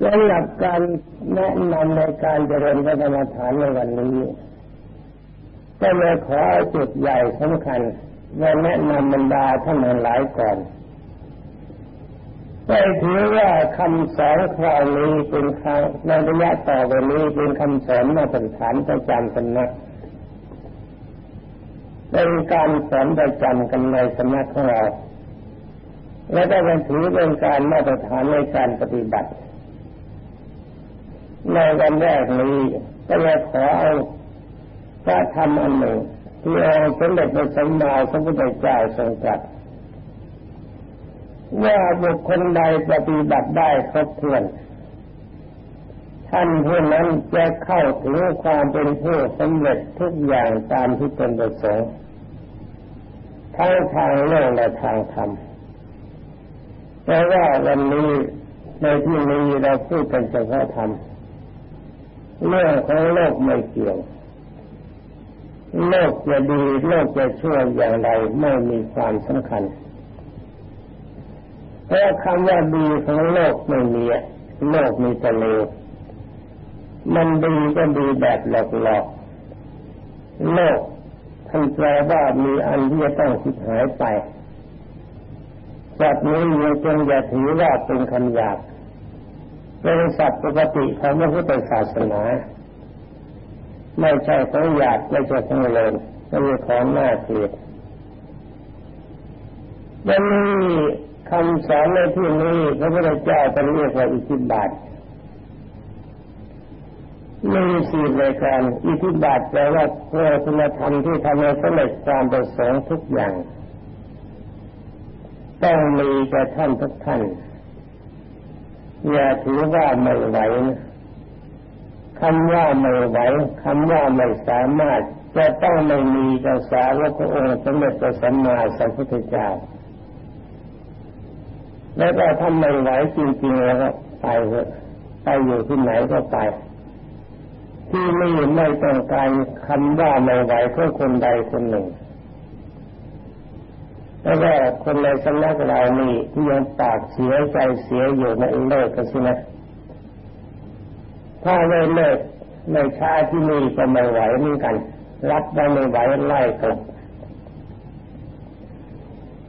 และหลักการแนะนำในการเจริญพระกรรมฐานในวันนี้ ก็เลยขอจุดใหญ่สำคัญว่าแนะนำบรรดาท่านหลายก่อนได้ถือว่าคำสอนคราวนี้เป็นครั้งในระยะต่อไปนี้เป็นคำสอนมาตรฐานประจำสำนักเป็นการสอนประจำกันในสำนักของเราและได้เป็นถือเป็นการมาตรฐานในการปฏิบัติ ในวันแรกนี้ก็เลยขอเอาพระธรรมอันหนึ่งที่องค์สมเด็จพระสัมมาสัมพุทธเจ้าทรงตรัสว่าบุคคลใดปฏิบัติได้ครบถ้วน ท่านผู้นั้นจะเข้าถึงความเป็นผู้สำเร็จทุกอย่างตามที่ตนประสงค์ทั้งทางโลกและทางธรรมแต่ว่าวันนี้ในที่นี้เราพูดกันเฉพาะธรรม เรื่องของโลกไม่เกี่ยว โลกจะดีโลกจะชั่วอย่างไรไม่มีความสำคัญเพราะคำว่าดีของโลกไม่มีโลกมีแต่เลวมันดีก็ดีแบบหลอกๆโลกท่านแปลว่ามีอันที่จะต้องคิดหายไปแบบนี้ยังจงอย่าถือว่าเป็นคำหยาบ เป็นสัตว์ปกติของพระพุทธศาสนาไม่ใช่ของหยาบไม่ใช่ของเลวไม่ใช่ของน่าเกลียดวันนี้คำสอนในที่นี้พระพุทธเจ้าจะเรียกว่าอิทธิบาทมีสี่รายการอิทธิบาทแปลว่าเพื่อคุณธรรมที่ทำให้สำเร็จความประสงค์ทุกอย่าง ต้องมีแก่ท่านทุกท่าน อย่าถือว่าไม่ไหวคำว่าไม่ไหวคำว่าไม่สามารถจะต้องไม่มีกระสาวพระองค์สมเด็จพระสัมมาสัมพุทธเจ้า แล้วก็ทำไม่ไหวจริงๆแล้วไปเถอะไปอยู่ที่ไหนก็ไป ที่นี่ไม่ต้องการคำว่าไม่ไหวเพื่อคนใดคนหนึ่ง แล้วก็คนในสำนักเรานี่ที่ยังปากเสียใจเสียอยู่ในเลิกกันสินะถ้าไม่เลิกในชาที่นี่ก็ไม่ไหวเหมือนกัน รับได้ไม่ไหวไล่กลับ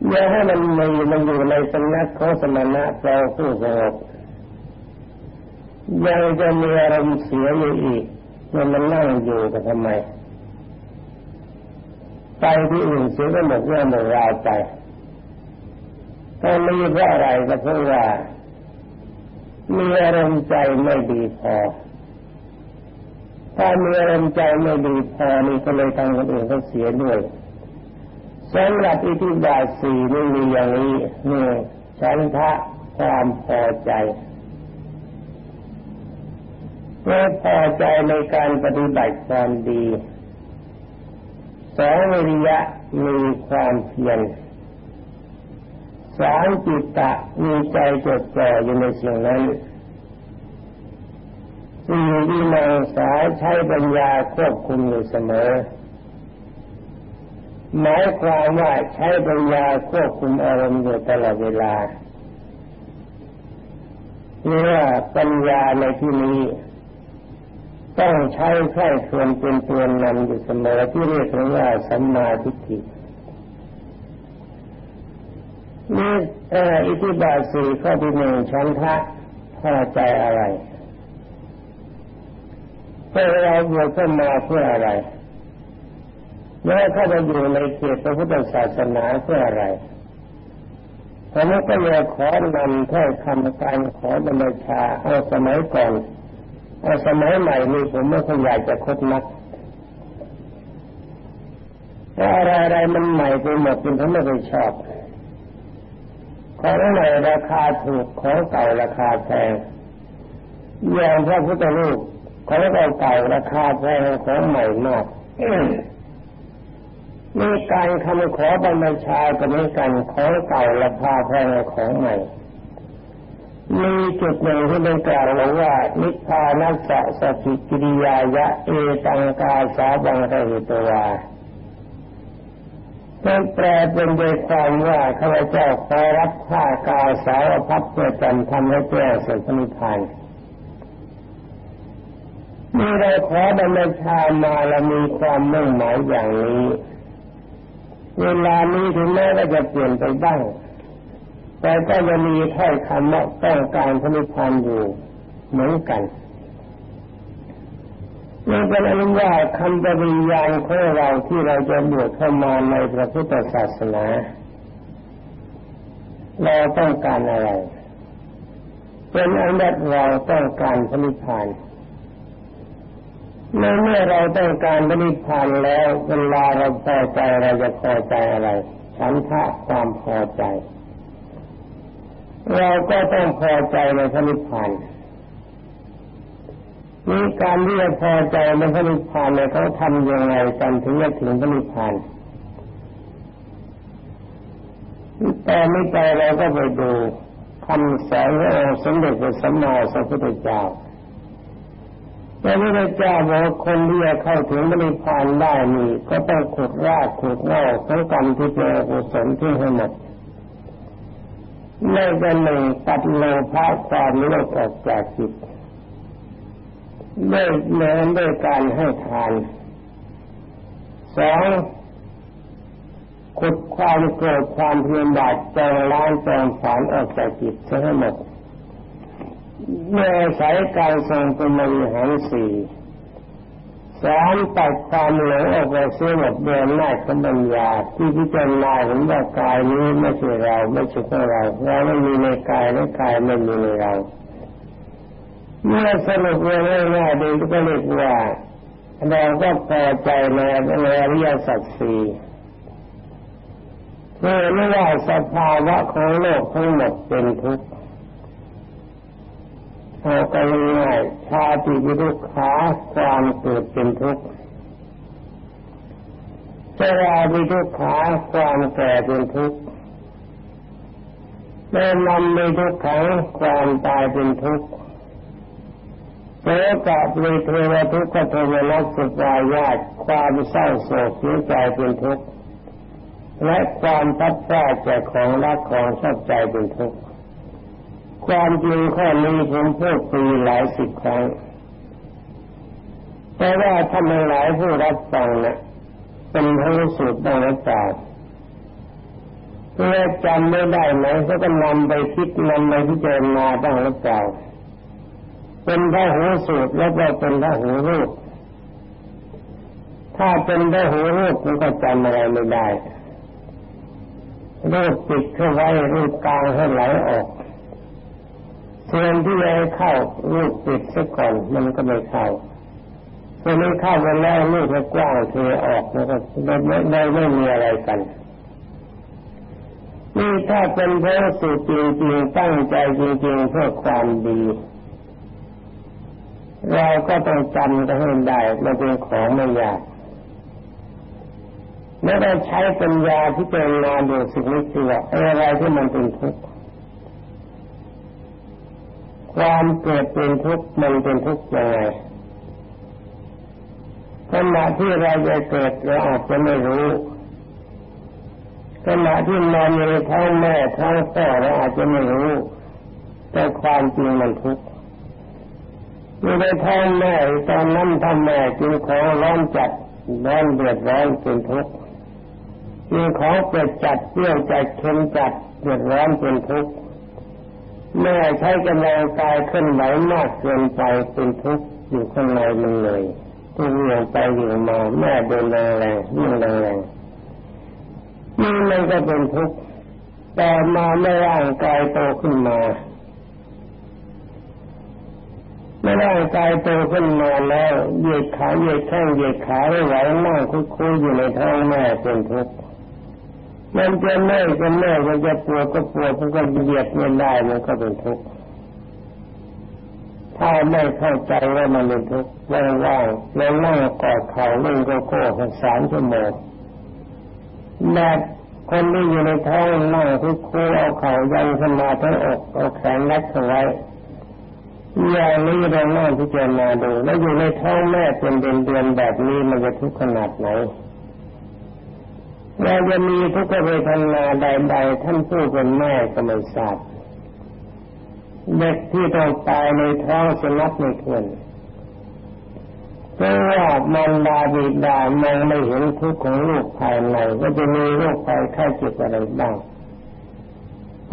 อย่าให้มันมีมันอยู่ในสำนักของสมณะเราผู้สงบยังจะมีอารมณ์เสียอยู่อีกมันมันนั่งอยู่กันทำไม ไปที่อื่นเสียก็หมดเรื่องหมดราวไปถ้ามีเพราะอะไรก็เพราะว่ามีอารมณ์ใจไม่ดีพอ ถ้ามีอารมณ์ใจไม่ดีพอนี่ก็เลยทำคนอื่นเขาเสียด้วยสำหรับอิทธิบาทสี่นี่มีอย่างนี้หนึ่งฉันทะความพอใจเมื่อพอใจในการปฏิบัติความดี สองวิริยะมีความเพียรสามจิตตะมีใจจดจ่ออยู่ในสิ่งนั้นสี่วิมังสาใช้ปัญญาควบคุมอยู่เสมอหมายความว่าใช้ปัญญาควบคุมอารมณ์อยู่ตลอดเวลาเรียกว่าปัญญาในที่นี้ ต้องใช้แค่ส่วนเป็นตัวนำอยู่เสมอที่เรียกว่าสัมมาทิฏฐินี่อิทธิบาทสี่ข้อที่หนึ่งชั้นทะพอใจอะไรเพื่อเราบวชขึ้นมาเพื่ออะไรแล้วเข้าไปอยู่ในเขตพระพุทธศาสนาเพื่ออะไรผมก็เลยขอนำถ้อยคำการขอบรรชาเอาสมัยก่อน เอาสมัยใหม่นี้ผมไม่ค่อยอยากจะคดนักเพราอะไรอะไรมันใหม่ไปหมดจนผมไม่เคยชอบของใหม่ราคาถูกของเก่าราคาแพงอย่างพระพุทธรูปของเก่าเก่าราคาแพงของใหม่มากมีการคำขอบรรชาก็เหมือนกันของเก่าและพาแพงของใหม่ มีจุดหนึ่งที่ได้กล่าวว่า นิพพานัสสะสกิกิริยายะเอตังกาสาบังระหิตวาเป็นแปลเป็นโดยความว่าข้าพเจ้าขอรับข้ากาสาวพับเพื่อจันทำให้แจ้สุนิพานเมื่อเราขอบรรชามาเรามีความมุ่งหมายอย่างนี้ เวลานี้ถึงแม้ว่าจะเปลี่ยนไปบ้าง แต่ก็จะมีถ้อยคำว่าต้องการพนิพพานอยู่เหมือนกันนี่เป็นอนุญาตคำปฏิญาณของเราที่เราจะบวชเข้ามาในพระพุทธศาสนาเราต้องการอะไรเป็นอันดับเราต้องการพนิพพานเมื่อเราต้องการพนิพพานแล้วเวลาเราพอใจเราจะพอใจอะไรฉันทะความพอใจ เราก็ต้องพอใจในพระนิพพานนี่การที่จะพอใจในพระนิพพานเนี่ยเขาทำยังไงกันถึงจะถึงพระนิพพานแต่ไม่ใจเราก็ไปดูคำสอนขององค์สมเด็จพระสัมมาสัมพุทธเจ้าพระพุทธเจ้าบอกคนที่จะเข้าถึงพระนิพพานได้นี่ก็ต้องขุดรากขุดเง่าของกรรมที่เป็นอกุศลที่ให้หมด ไม่เป็นหนึ่งตัดโลภะความโลภออกจากจิตด้วยเนินด้วยการให้ทานสองขุดความโกรธความเพียรบาดจองล้างจองฝานออกจากจิตเสียให้หมดเมื่อใช้การทรงเป็นมริหารสี่ สามตัดความหลงออกไปเสียหมดเดินหน้าขบัญญาที่พิจารณาเห็นว่ากายนี้ไม่ใช่เราไม่ใช่ของเราเราไม่มีในกายและกายไม่มีในเรา เมื่อสรุปเรื่องง่ายๆดูก็เรียกว่าเราก็พอใจในในอริยสัจสี่เมื่อไม่ว่าสภาวะของโลกทั้งหมดเป็นทุกข์ เอาก็ง่ายชาติวิรุขาความเกิดเป็นทุกข์เจราวิรุขาความแก่เป็นทุกข์แม่นำในทุกขังความตายเป็นทุกข์โสกะปริเทวทุกขโทมนัสสุปายาตความเศร้าโศกเสียใจเป็นทุกข์และความพัดพลาดจากของรักของชอบใจเป็นทุกข์ ความจริงข้อนี้ผมพูดปีหลายสิบครั้งแต่ว่าท่านหลายผู้รับฟังนะเป็นทั้งสุดบ้างหรือเปล่าเพื่อจำไม่ได้ไหมเขาก็นำไปคิดนำไปพิจารณาบ้างหรือเปล่าเป็นพระหูสูตรแล้วก็เป็นพระหูรูป ถ้าเป็นพระหูรูปมันก็จำอะไรไม่ได้รูปปิดเข้าไว้รูปกลางให้ไหลออก ส่วนที่จะเข้ารูปปิดซะก่อนมันก็ไม่เข้าส่วนนี้เข้าไปแล้วรูปก็กว้างเทออกมันก็ไม่ไม่ไม่มีอะไรกันนี่ถ้าเป็นพระสูตรจริงๆตั้งใจจริงๆเพื่อความดี เราก็ต้องจำกันให้ได้มันเป็นของไม่ยากแล้วเราใช้ปัญญาที่เป็นงานดูสิ่งนี้คืออะไรที่มันเป็นทุกข์ ความเกิดเป็นทุกข์มันเป็นทุกข์ยังไงขณะที่เราจะเกิดเราอาจจะไม่รู้ขณะที่นอนอยู่ในท้องแม่ท้องพ่อเราอาจจะไม่รู้ แต่ความจริงมันทุกข์อยู่ในท้องแม่ตอนนั้นทำแม่กินของร้อนจัดร้อนเดือดร้อนเป็นทุกข์กินของเผ็ดจัดเปรี้ยวจัดเค็มจัดเดือดร้อนเป็นทุกข์ แม่ใช้กำลังกายขึ้นไหวมากเกินไปเป็นทุกข์อยู่ข้างในมันเลยตัวเหวี่ยงไปเหวี่ยงมาแม่เดินแรงแรงยิ่งแรงแรงนี่มันก็เป็นทุกข์แต่มาเมื่อร่างกายโตขึ้นมาเมื่อร่างกายโตขึ้นมาแล้วเหยียดขาเหยียดแข้งเหยียดขาไม่ไหวนั่งคุยๆอยู่ในท้องแม่เป็นทุกข์ มันจะแม่จะแม่มันจะปวดก็ปวดมันก็เหยียดไม่ได้มันก็เป็นทุกข์ถ้าไม่เข้าใจว่ามันเป็นทุกข์ว่างๆแล้วนั่งกอดเข่าเล่นโกโก้สักสามชั่วโมงแม่คนที่อยู่ในท้องนั่งคุยๆเอาเข่ายันขึ้นมาทั้งอกเอาแขนรัดเข้าไว้อย่างนี้เราน่าพิจารณาดูแล้วอยู่ในท้องแม่เป็นเดือนเดือนแบบนี้มันจะทุกข์ขนาดไหน เราจะมีทุกขเวทนาใดๆท่านผู้เป็นแม่ก็ไม่ทราบเด็กที่ต้องตายในท้องสนับไม่ทวนเพราะว่ามันดาบิดามองไม่เห็นทุกข์ของลูกภายในว่าจะมีโรคภัยไข้เจ็บอะไรบ้าง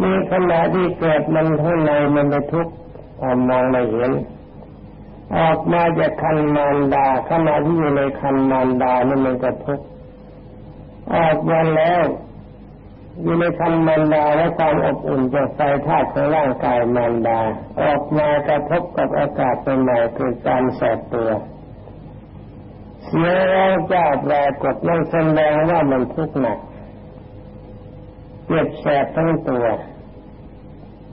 มีขณะที่เกิดมันข้างในมันไปทุกข์มองไม่เห็นออกมาจากคันมารดาขณะที่อยู่ในคันมารดานั่นมันก็ทุกข์ ออกมาแล้วอยู่ในคันมารดาและความอบอุ่นจากไฟธาตุของร่างกายมารดา ออกมากระทบกับอากาศใหม่คือการแสบตัวเสียงร้องจ้าแปรกดนั่นแสดงว่ามันทุกข์หนักเจ็บแสบทั้งตัว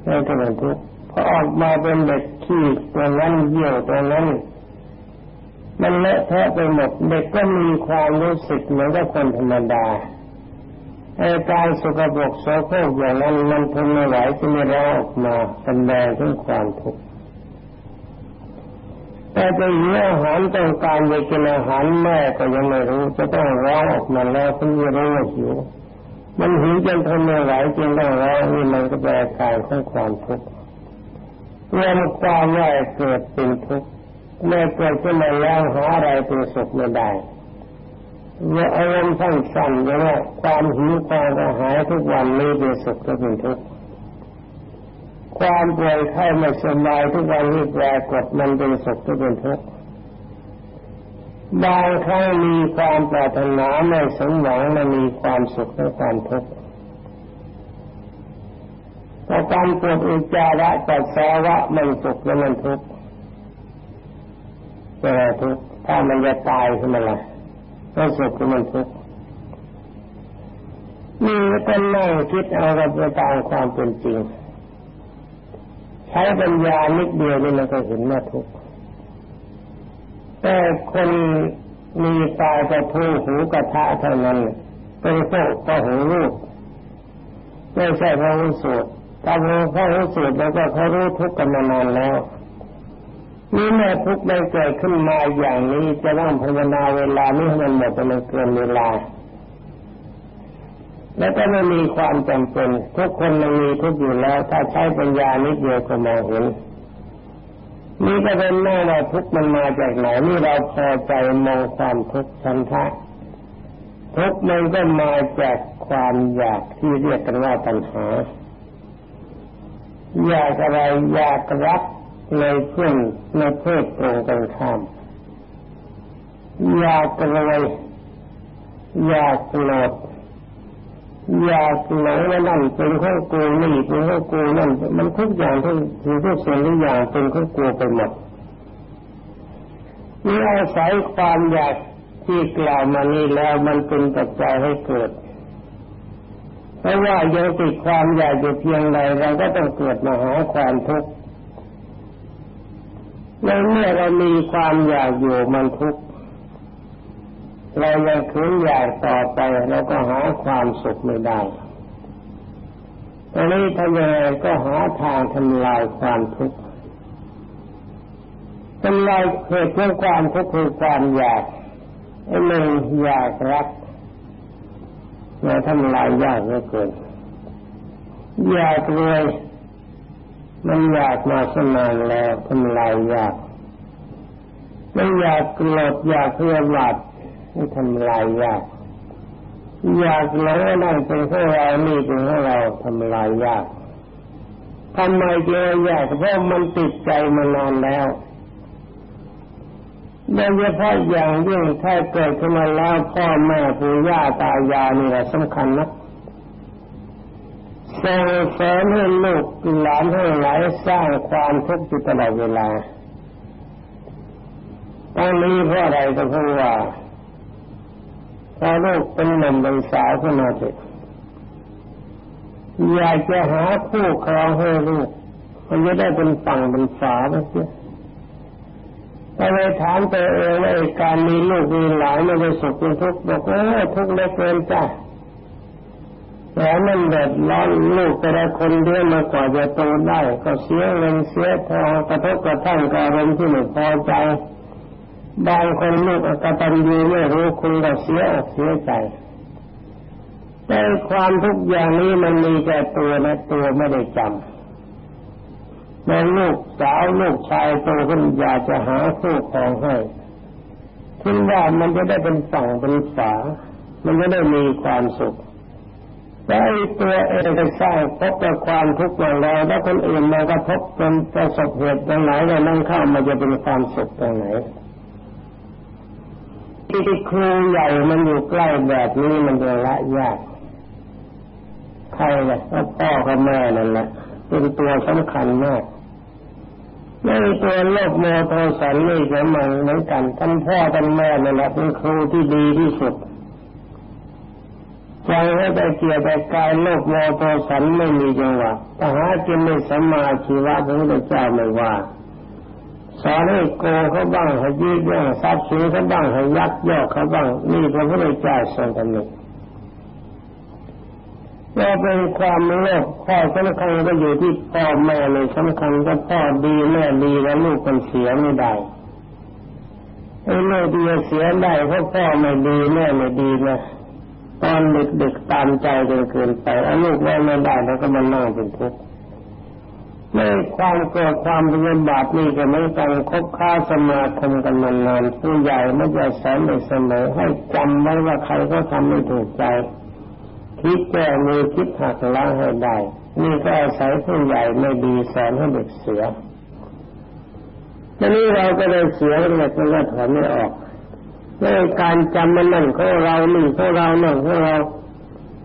นั่นก็เป็นทุกข์พอออกมาเป็นเด็กขี้ตัวนั้นเยี่ยวตัวนั้น มันเลอะเทอะไปหมดเด็กก็มีความรู้สึกเหมือนกับคนธรรมดาไอ้การสกปรกโสโครกอย่างนั้นมันทนไม่ไหวจะไม่ร้องออกมาแสดงถึงความทุกข์แต่ไปหิวอาหารต้องการจะกินอาหารแม่ก็ยังไม่รู้ จะต้องร้องออกมาแล้วถึงจะรู้ว่าหิวมันหิวจนทนไม่ไหวจึงต้องร้องนี่มันก็แปลกายของความทุกข์รวมความว่าเกิดเป็นทุกข์ เมื่อเกิดขึ้นมาแล้วหาอะไรเป็นสุขไม่ได้เมื่ออารมณ์สั้นๆอย่างว่าความหิวความกระหายทุกวันนี้เป็นสุขก็เป็นทุกข์ความป่วยไข้ไม่สบายทุกวันนี้แปรกฏมันเป็นสุขก็เป็นทุกข์บางครั้งมีความปรารถนาไม่สมหวังมันมีความสุขและความทุกข์พอการปวดอุจจาระปัสสาวะมันสุขแล้วมันทุกข์ จะทุกข์ถ้ามันจะตายขึ้นมาละก็สุขแล้วมันทุกข์มีก็นั่งคิดเอากับตามความเป็นจริง ใช้ปัญญานิดเดียวนี่มันก็เห็นว่าทุกข์แต่คนมีตาจะพูหูกระทะเท่านั้นเป็นพวกก็หูรูปไม่ใช่พระหูสูตรถ้าพระหูสูตรแล้วก็เขารู้ทุกข์กันมานานแล้ว นี่แม่ทุกข์ได้เกิดขึ้นมาอย่างนี้จะต้องภาวนาเวลานี้ให้มันหมดไปมันเกินเวลา แล้วก็ไม่มีความจำเป็นทุกคนมันมีทุกอยู่แล้ว ถ้าใช้ปัญญานิดเดียวก็มองเห็นนี่ก็เป็นแม่ว่าทุกมันมาจากไหนนี่เราพอใจมองความทุกข์ชันทะทุกมันก็มาจากความอยากที่เรียกกันว่าปัญหาอยากอะไรอยากรัก ในเพื่อนในเพศตรงกันข้ามอยากรวยอยากโกรธอยากหลงว่านั่นเป็นข้อกูนี่เป็นข้อกูนั่นมันทุกอย่างทุกทุกสิ่งทุกอย่างเป็นข้อกูไปหมดนี่อาศัยความอยากที่กล่าวมานี้แล้วมันเป็นปัจจัยให้เกิดเพราะว่ายังติดความอยากอยู่เพียงใดเราก็ต้องเกิดมาหาความทุกข์ ในเมื่อเรามีความอยากอยู่มันทุกข์เรายังคืนอยากต่อไปเราก็หาความสุขไม่ได้ตอนนี้ทำยังไงก็หาทางทำลายความทุกข์ทำลายเหตุของความทุกข์คือความอยากไอ้หนึ่งอยากรักเราทำลายยากเหลือเกินอยากรวย มันอยากมาสนานแล้วทำลายยากไม่อยากโกรธอยากเพื่อหลัดนี่ทำลายยาก อยากหลงนั่นเป็นของเรานี่เป็นของเราทำลายยากทำไมเจอยากเพราะมันติดใจมานานแล้วโดยเฉพาะอย่างยิ่งถ้าเกิดขึ้นมาแล้วพ่อแม่ปู่ย่าตายายนี่แหละสำคัญนะ ส่งเสริมให้ลูกหลานให้งหลายสร้างความทุกข์อยู่ตลอดเวลาตอนนี้เพราะอะไรก็เพราะว่าพอลูกเป็นหนุ่มเป็นสาวขึ้นมาเสร็จอยากจะหาคู่ครองให้ลูกมันจะได้เป็นฝั่งเป็นฝาไปเสียแต่ไปถามตัวเองว่าการมีลูกมีหลานม่ได้สุขเป็นทุกข์บอกว่าทุกข์เลือเกินจ้ะ แต่นั่นเดือดร้อนลูกแต่ละคนเดียวมากว่าจะโตได้ก็เสียเงินเสียทองกระทบกระทั่งกับอารมณ์ที่ไม่พอใจบางคนลูกอกตันยูไม่รู้คุณก็เสียอกเสียใจแต่ความทุกอย่างนี้มันมีแต่ตัวนะตัวไม่ได้จำแม่ลูกสาวลูกชายโตขึ้นอยากจะหาคู่ครองให้คิดว่ามันจะได้เป็นฝั่งเป็นฝา มันจะได้มีความสุข แต่ตัวเองไปสร้างพบกับความทุกข์อย่างไรแล้วคนอื่นมากระทบจนประสบเหตุอย่างไหนแล้วนั่งเข้ามันจะเป็นความสุขตรงไหนที่ครูใหญ่มันอยู่ใกล้แบบนี้มันจะละยากใครล่ะพ่อกับแม่นั่นแหละเป็นตัวสำคัญมากในตัวโลกโมโทสันนี่ก็มันเหมือนกันท่านพ่อท่านแม่นั่นแหละเป็นครูที่ดีที่สุด ใจให้แต่เกียรแต่กายโลกโมโทสันไม่มีจังหวะแต่หาจินไม่สมมาชีวะพระพุทธเจ้าไม่ว่าสอนให้โกเขาบ้างให้ยืดย่องทรัพย์สินเขาบ้างให้ยักยอกเขาบ้างนี่พระพุทธเจ้าทรงตำหนิว่าเป็นความโลภข้อสำคัญก็อยู่ที่พ่อแม่เลยสำคัญก็พ่อดีแม่ดีแล้วลูกมันเสียไม่ได้ไอ้ลูกดีเสียได้เพราะพ่อไม่ดีแม่ไม่ดีนะ อนเด็กๆตามใจจนเกินไปเอาลูกแม่ไม่ได้แล้วก็มันนั่งเป็นทุกข์ในความโกรธความพยาบาทนี่ก็ไม่ต้องคบค้าสมาคมกันนานๆผู้ใหญ่ไม่จะสอนเสมอให้จำไว้ว่าใครก็ทำไม่ถูกใจ คิดแก้มือคิดหักล้างให้ได้ นี่ก็อาศัยผู้ใหญ่ไม่ดีสอนให้เด็กเสียทีนี้เราก็เลยเสียเด็กมันก็ถอนไม่ออก เรื่องการจำมันนั่นของเราหนี่งของเราหนั่นของเรา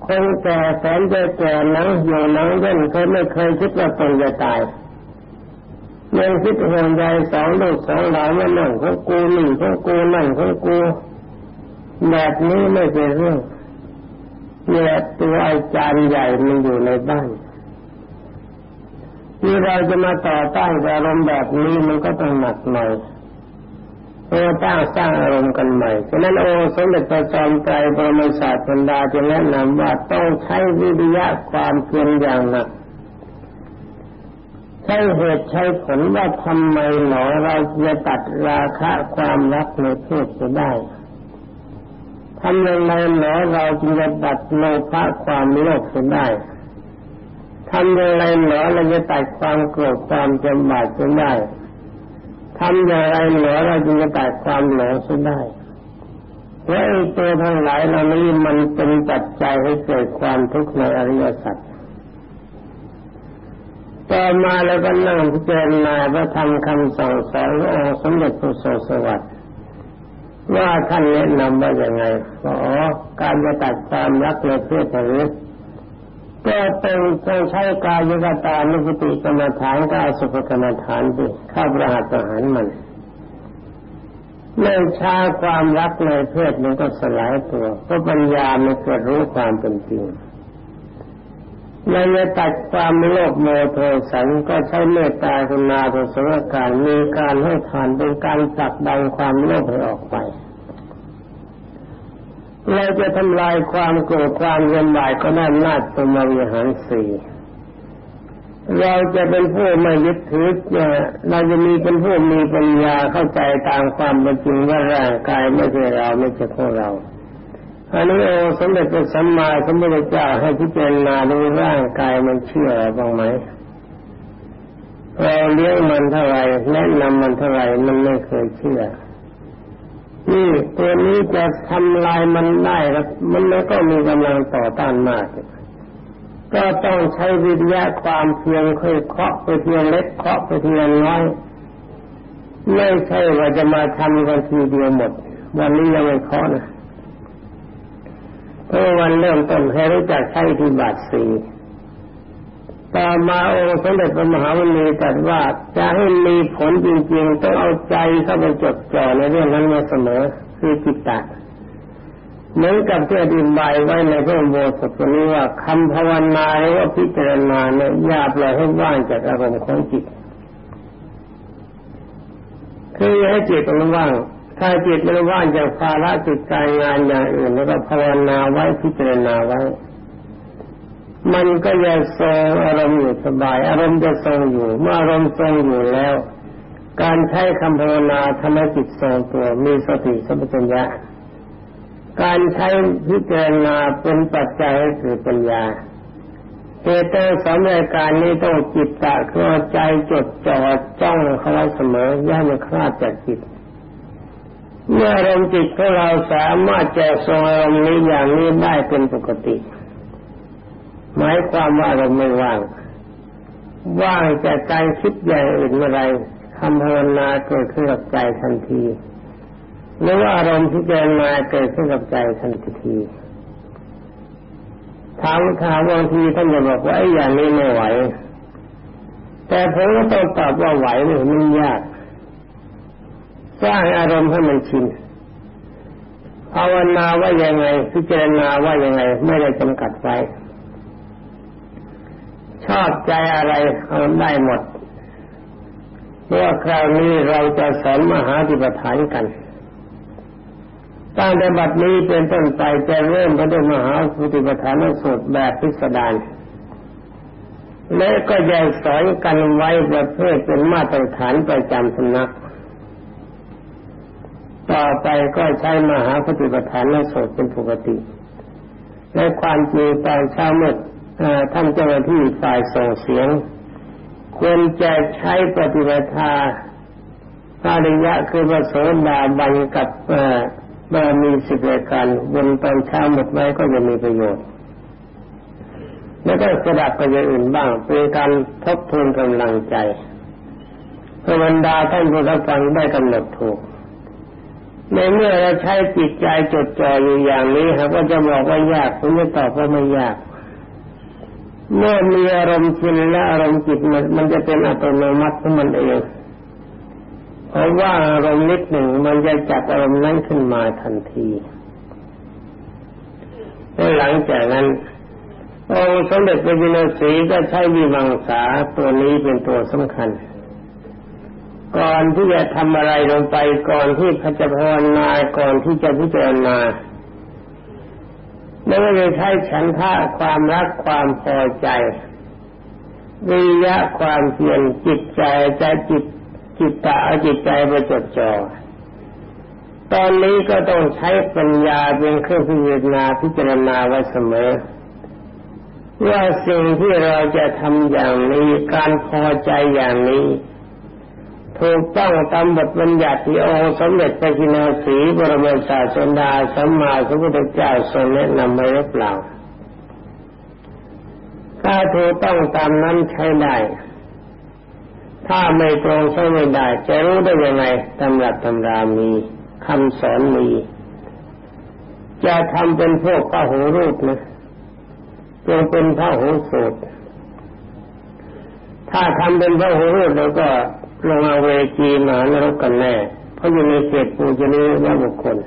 คนแก่แสนจะแก่หนังเหี่ยวหนังเย่นเคยไม่เคยคิดว่าตนจะตายยังคิดห่วงใยสองลูกสองหลานว่านั่นของกูนี่งของกูนั่นของกูแบบนี้ไม่เป็นเรื่องเนี่ยตัวอาจารย์ใหญ่มันอยู่ในบ้านที่เราจะมาต่อต้านอารมณ์แบบนี้มันก็ต้องหนักหน่อย เพื่อตั้งสร้างอารมณ์กันใหม่ ฉะนั้นโอสมเด็จพระจอมไตรบรมศาสดาจะแนะนำว่าต้องใช้วิริยะความเพียรอย่างหนักใช้เหตุใช้ผลว่าทำไมหนอเราจะตัดราคะความรักในเพศจะได้ทำยังไงหนอเราจึงจะตัดโลภะความโลภจะได้ทำยังไงหนอเราจะตัดความโกรธความจำบาดจะได้ ทำอย่างไรหนอเราจึงจะตัดความหลงจะได้และไอ้ตัวทั้งหลายเหล่านี้มันเป็นปัจจัยให้เกิดความทุกข์ในอริยสัจต่อมาแล้วก็นั่งพิจารณาพระธรรมคำสั่งสอนขององค์สมเด็จพระโสสวัสดิ์ว่าท่านแนะนำว่าอย่างไงอ๋อการจะตัดความรักในเพศหรือ ก็เป็นต้องใช้กายกตานุสติกรรมฐานกายสุภกรรมฐานที่ข้าประหัตประหารมันเมื่อชาความรักในเพศมันก็สลายตัวเพราะปัญญามันเกิดรู้ความเป็นจริงในเมื่อตัดความโลภโมโทสันก็ใช้เมตตาคุณาเป็นสมการมีการให้ทานเป็นการผลักดันความโลภให้ออกไป เราจะทำลายความโกรธความเย็นบายก็ได้นาจสมวิหารสี่เราจะเป็นผู้ไม่ยึดถือเราจะมีเป็นผู้มีปัญญาเข้าใจตามความเป็นจริงว่าร่างกายไม่ใช่เราไม่ใช่ของเราอันนี้องสมเด็จพระสัมมาสัมพุทธเจ้าให้พิจารณาดูร่างกายมันเชื่อบ้างไหมเราเลี้ยงมันเท่าไรแนะนำมันเท่าไรมันไม่เคยเชื่อ นี่ตัวนี้จะทำลายมันได้แล้วมันแล้วก็มีกำลังต่อต้านมาก ก็ต้องใช้วิทยาความเพียงค่อยเคาะไปเพียงเล็กเคาะไปเพียงน้อยไม่ใช่ว่าจะมาทำกันทีเดียวหมด วันนี้ยังไม่เคาะนะเพราะวันเริ่มต้นให้รู้จักใช้ที่บาทสี่ ต่อมาองค์สมเด็จพระมหาวินีตรัสว่าจะให้มีผลจริงๆต้องเอาใจเข้าไปจดจ่อในเรื่องนั้นมาเสมอคือจิตตะเหมือนกับที่อธิบายไว้ในพระโมสถนี้ว่าคำภาวนาหรือว่าพิจารณาเนี่ยอย่าปล่อยให้ว่างจากอารมณ์ของจิตคือให้จิตมันว่าง ถ้าจิตมันว่างจากภาระจิตการงานอย่างอื่น แล้วก็ภาวนาไว้พิจารณาไว้ มันก็จะทรงอารมณ์อยู่สบาย อารมณ์จะทรงอยู่ เมื่ออารมณ์ทรงอยู่แล้ว การใช้คำภาวนาทำให้จิตทรงตัวมีสติสัมปชัญญะการใช้พิจารณาเป็นปัจจัยให้เกิดปัญญาเหตุสองรายการนี้ต้องจิตตะคือใจจดจ่อจ้องเขาไว้เสมออย่ามันคลาดจากจิต เมื่ออารมณ์จิตของเราสามารถจะทรงอารมณ์นี้อย่างนี้ได้เป็นปกติ หมายความว่าเราไม่ว่างว่างจากการคิดอย่างอื่นเมื่อไรคำภาวนาเกิดขึ้นกับใจทันทีหรือว่าอารมณ์ที่เจมาเกิดขึ้นกับใจทันทีถามถามบางทีท่านจะบอกว่าไอ้อย่างนี้ไม่ไหว แต่ผมก็ต้องตอบว่าไหวนี่มันยากสร้างอารมณ์ให้มันชินภาวนาว่ายังไงพิจารณาว่ายังไง ไม่ได้จำกัดไว้ ชอบใจอะไรเอาได้หมดเพราะคราวนี้เราจะสอนมหาธิปฐานกันตั้งแต่บัดนี้เป็นต้นไปจะเริ่มพระด้วยมหาสุติปฐานสูตรแบบพิสดารและก็จะสอนกันไว้ประเภทเป็นมาตรฐานประจำสำนัก ต่อไปก็ใช้มหาปฏิปทานและสดเป็นปกติ และความจริงตอนเช้ามื่อ ท่านเจ้าหน้าที่ฝ่ายส่งเสียง ควรจะใช้ปฏิบัติาอริยะคือพระโสดาบันกับบารมีสิบรายการบนตอนเช้าหมดไว้ก็จะมีประโยชน์ แล้วก็สดับไปอย่างอื่นบ้างเป็นการทบทวนกำลังใจพระบรรดาท่านผู้รับฟังได้กำหนดถูก ในเมื่อเราใช้จิตใจจดจ่ออยู่อย่างนี้ครับก็จะบอกว่ายากผมจะตอบว่าไม่ยาก เมื่อมีอารมณ์ชินและอารมณ์จิตมันมันจะเป็นอัตโนมัติของมันเองเพราะว่าอารมณ์นิดหนึ่งมันจะจับอารมณ์นั้นขึ้นมาทันทีและหลังจากนั้นองค์สมเด็จพระจินสีก็ใช้วิมังสาตัวนี้เป็นตัวสำคัญ ก่อนที่จะทำอะไรลงไปก่อนที่พระจะภาวนาก่อนที่จะพิจารณา ไม่ได้ใช้ฉันทะความรักความพอใจวิยะความเพียรจิตใจใจจิตจิตตาเอาจิตใจไปจดจ่อตอนนี้ก็ต้องใช้ปัญญาเป็นเครื่องพิจารณาพิจารณาไว้เสมอ ว่าสิ่งที่เราจะทำอย่างนี้การพอใจอย่างนี้ ถูกต้องตามบทบัญญัติที่องค์สมเด็จพระจินาสีบรมศาสดาสัมมาสัมพุทธเจ้าทรงแนะนำไว้หรือเปล่าถ้าถูกต้องตามนั้นใช้ได้ ถ้าไม่ตรงใช้ไม่ได้ จะรู้ได้ยังไงตำรับตำรามีคำสอนมีจะทำเป็นพวกพระหูรูปนะจงเป็นพระหูสูตรถ้าทำเป็นพระหูรูปแล้วก็ ลงเอาเวจีมานรกกันแน่เพราะอยู่ในเขตปูจนียบุคคล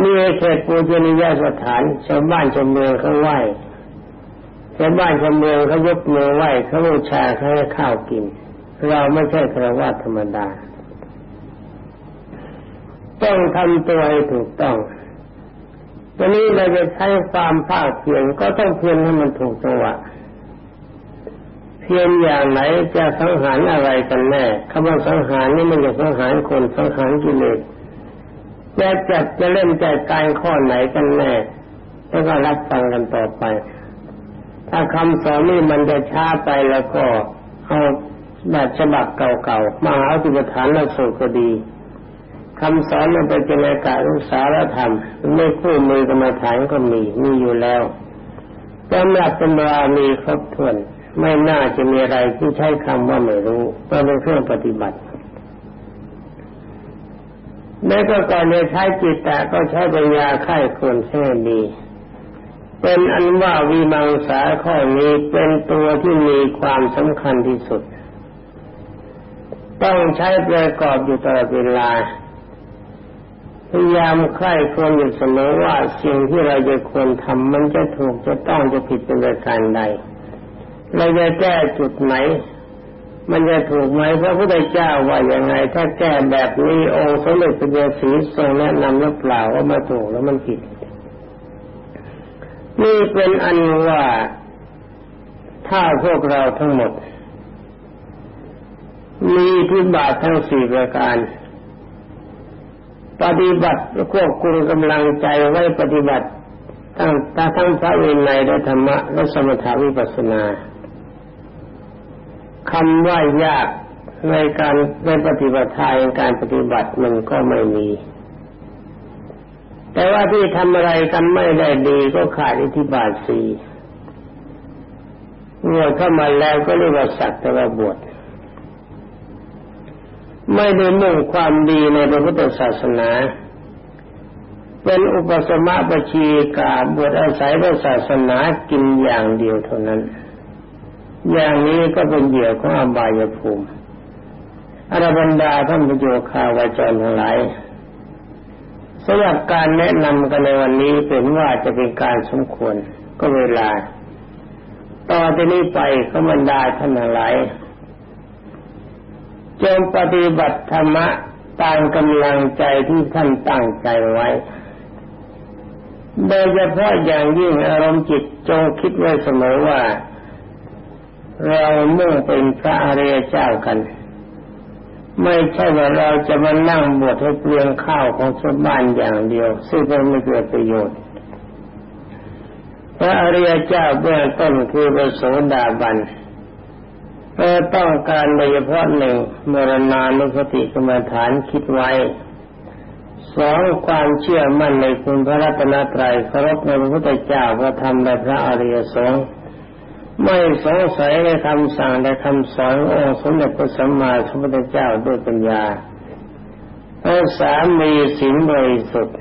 มีเขตปูจนียสถานชาวบ้านชาวเมืองเขาไหว้ชาวบ้านชาวเมืองเขายกมือไหว้เขาบูชาเขาให้ข้าวกิน เราไม่ใช่ครวญธรรมดา ต้องทำตัวให้ถูกต้องตอนนี้เราจะใช้ความภาคเพียรก็ต้องเพียรให้มันถูกตัว เพียรอย่างไหนจะสังหารอะไรกันแน่คำว่าสังหารนี่มันจะสังหารคนสังหารกิเลสจะจัดจะเล่นจัดการข้อไหนกันแน่แล้วก็รับฟังกันต่อไป ถ้าคำสอนนี่มันจะช้าไปแล้วก็เอาแบบฉบับเก่าๆมาหาวิทานและสุก็ดีคำสอนมันเป็นในกาลุสารธรรมไม่คู่มือกรรมฐานก็มีมีอยู่แล้วตำรับตำรามีครบถ้วน ไม่น่าจะมีอะไรที่ใช้คำว่าไม่รู้ว่าเป็นเครื่องปฏิบัติแม้ก็การใช้จิตแต่ก็ใช้ปัญญาค่ายควรใช่ดี เป็นอันว่าวิมังสาข้อนี้เป็นตัวที่มีความสำคัญที่สุด ต้องใช้ประกอบอยู่ตลอดเวลาพยายามใคร่ควญอยู่เสมอว่าสิ่งที่เราจะควรทำมันจะถูกจะต้องจะผิดเป็นประการใด เราจะแก้จุดไหน มันจะถูกไหมพระพุทธเจ้าว่าอย่างไง ถ้าแก้แบบนี้องค์สมเด็จพระเจ้าสีทรงแนะนำหรือเปล่าว่ามาถูกแล้วมันผิดนี่เป็นอันว่าถ้าพวกเราทั้งหมด มีทิบาททั้งสี่ประการ ปฏิบัติควบคุมกำลังใจไว้ปฏิบัติทั้งทั้งพระวินัยและธรรมะและสมถาวิปัสนา คำว่ายากในการในปฏิบัติทายการปฏิบัติมันก็ไม่มี แต่ว่าที่ทำอะไรกันไม่ได้ดีก็ขาดอิทธิบาทสีบวชเข้ามาแล้วก็เรียกว่าสักแต่ว่าบวชไม่ได้มุ่งความดีในพระพุทธศาสนา เป็นอุปสมบชีกาบวชอาศัยพระศาสนากินอย่างเดียวเท่านั้น อย่างนี้ก็เป็นเหยื่อของอบายภูมิอรบรรดาท่านประโยคาวาจรทั้งหลายสำหรับการแนะนำกันในวันนี้เป็นว่าจะเป็นการสมควรก็เวลา ต่อจากนี้ไปก็บรรดาท่านทั้งหลายจงปฏิบัติธรรมะตามกำลังใจที่ท่านตั้งใจไว้ โดยเฉพาะอย่างยิ่งอารมณ์จิตจงคิดไว้เสมอว่า เรามุ่งเป็นพระอริยเจ้ากัน ไม่ใช่ว่าเราจะมานั่งบวชให้เปลืองข้าวของชาวบ้านอย่างเดียว ซึ่งเป็นไม่เกิดประโยชน์ พระอริยเจ้าเบื้องต้นคือพระโสดาบันเออต้องการโดยเฉพาะหนึ่งมรณานุสติกรรมฐานคิดไว้สองความเชื่อมั่นในคุณพระรัตนตรัยเคารพในพระพุทธเจ้าพระธรรมและพระอริยสงฆ์ ไม่สงสัยในคำสั่งและคำสอนองค์สมเด็จพระสัมมาสัมพุทธเจ้าด้วยปัญญาและสามมีสิ่งบริสุทธิ์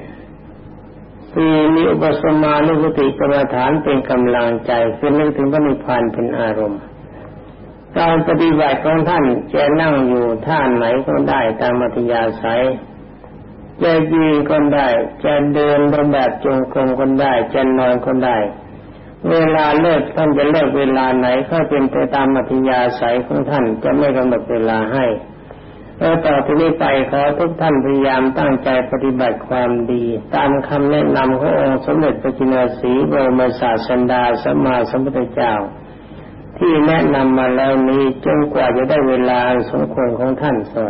สี่มีอุปสมานุสติกรรมฐานเป็นกำลังใจคือนึกถึงพระนิพพานเป็นอารมณ์ การปฏิบัติของท่านจะนั่งอยู่ท่านไหนก็ได้ตามมัธยาศัยจะยืนก็ได้ จะเดินแบบจงกรมก็ได้ จะนอนก็ได้ เวลาเลิกท่านจะเลิกเวลาไหนก็เป็นไปตามมัธยาศัยของท่านจะไม่กำหนดเวลาให้แล้วต่อที่นี้ไปขอทุกท่านพยายามตั้งใจปฏิบัติความดี ตามคำแนะนำขององค์สมเด็จพระจินสีบรมศาสดาสัมมาสัมพุทธเจ้า ที่แนะนำมาแล้วนี้จนกว่าจะได้เวลาสมควรของท่านสด